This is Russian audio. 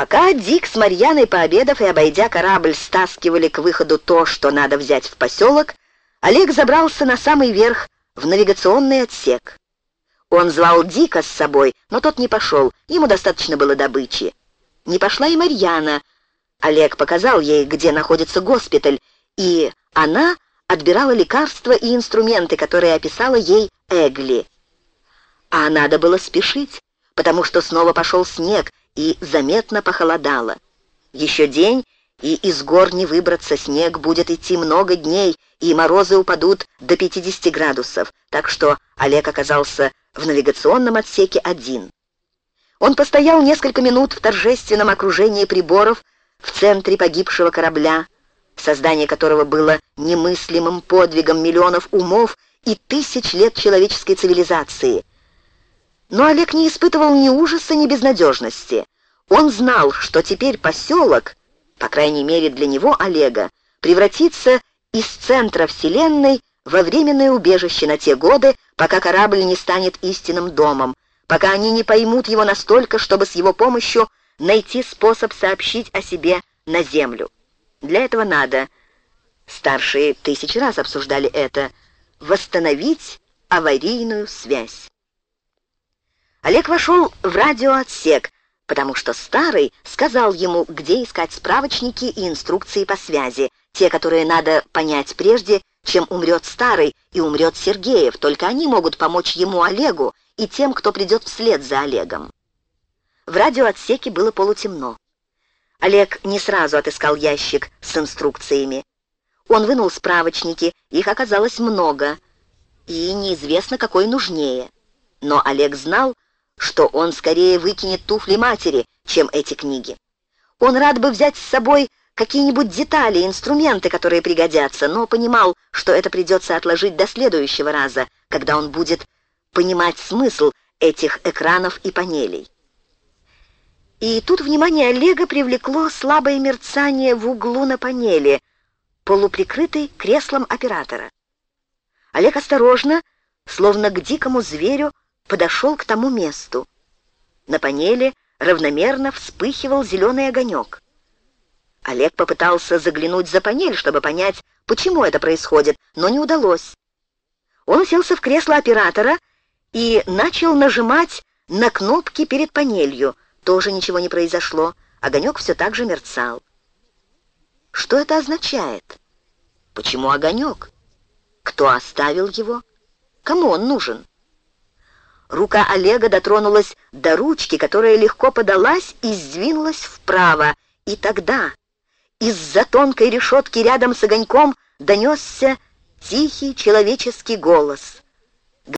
Пока Дик с Марьяной, пообедав и обойдя корабль, стаскивали к выходу то, что надо взять в поселок, Олег забрался на самый верх в навигационный отсек. Он звал Дика с собой, но тот не пошел, ему достаточно было добычи. Не пошла и Марьяна. Олег показал ей, где находится госпиталь, и она отбирала лекарства и инструменты, которые описала ей Эгли. А надо было спешить, потому что снова пошел снег и заметно похолодало. Еще день, и из гор не выбраться, снег будет идти много дней, и морозы упадут до 50 градусов, так что Олег оказался в навигационном отсеке один. Он постоял несколько минут в торжественном окружении приборов в центре погибшего корабля, создание которого было немыслимым подвигом миллионов умов и тысяч лет человеческой цивилизации. Но Олег не испытывал ни ужаса, ни безнадежности. Он знал, что теперь поселок, по крайней мере для него, Олега, превратится из центра Вселенной во временное убежище на те годы, пока корабль не станет истинным домом, пока они не поймут его настолько, чтобы с его помощью найти способ сообщить о себе на Землю. Для этого надо, старшие тысячи раз обсуждали это, восстановить аварийную связь. Олег вошел в радиоотсек, потому что старый сказал ему, где искать справочники и инструкции по связи, те, которые надо понять прежде, чем умрет старый и умрет Сергеев, только они могут помочь ему, Олегу, и тем, кто придет вслед за Олегом. В радиоотсеке было полутемно. Олег не сразу отыскал ящик с инструкциями. Он вынул справочники, их оказалось много, и неизвестно, какой нужнее. Но Олег знал, что он скорее выкинет туфли матери, чем эти книги. Он рад бы взять с собой какие-нибудь детали, инструменты, которые пригодятся, но понимал, что это придется отложить до следующего раза, когда он будет понимать смысл этих экранов и панелей. И тут внимание Олега привлекло слабое мерцание в углу на панели, полуприкрытой креслом оператора. Олег осторожно, словно к дикому зверю, подошел к тому месту. На панели равномерно вспыхивал зеленый огонек. Олег попытался заглянуть за панель, чтобы понять, почему это происходит, но не удалось. Он уселся в кресло оператора и начал нажимать на кнопки перед панелью — тоже ничего не произошло, огонек все так же мерцал. Что это означает? Почему огонек? Кто оставил его? Кому он нужен? Рука Олега дотронулась до ручки, которая легко подалась и сдвинулась вправо. И тогда из-за тонкой решетки рядом с огоньком донесся тихий человеческий голос —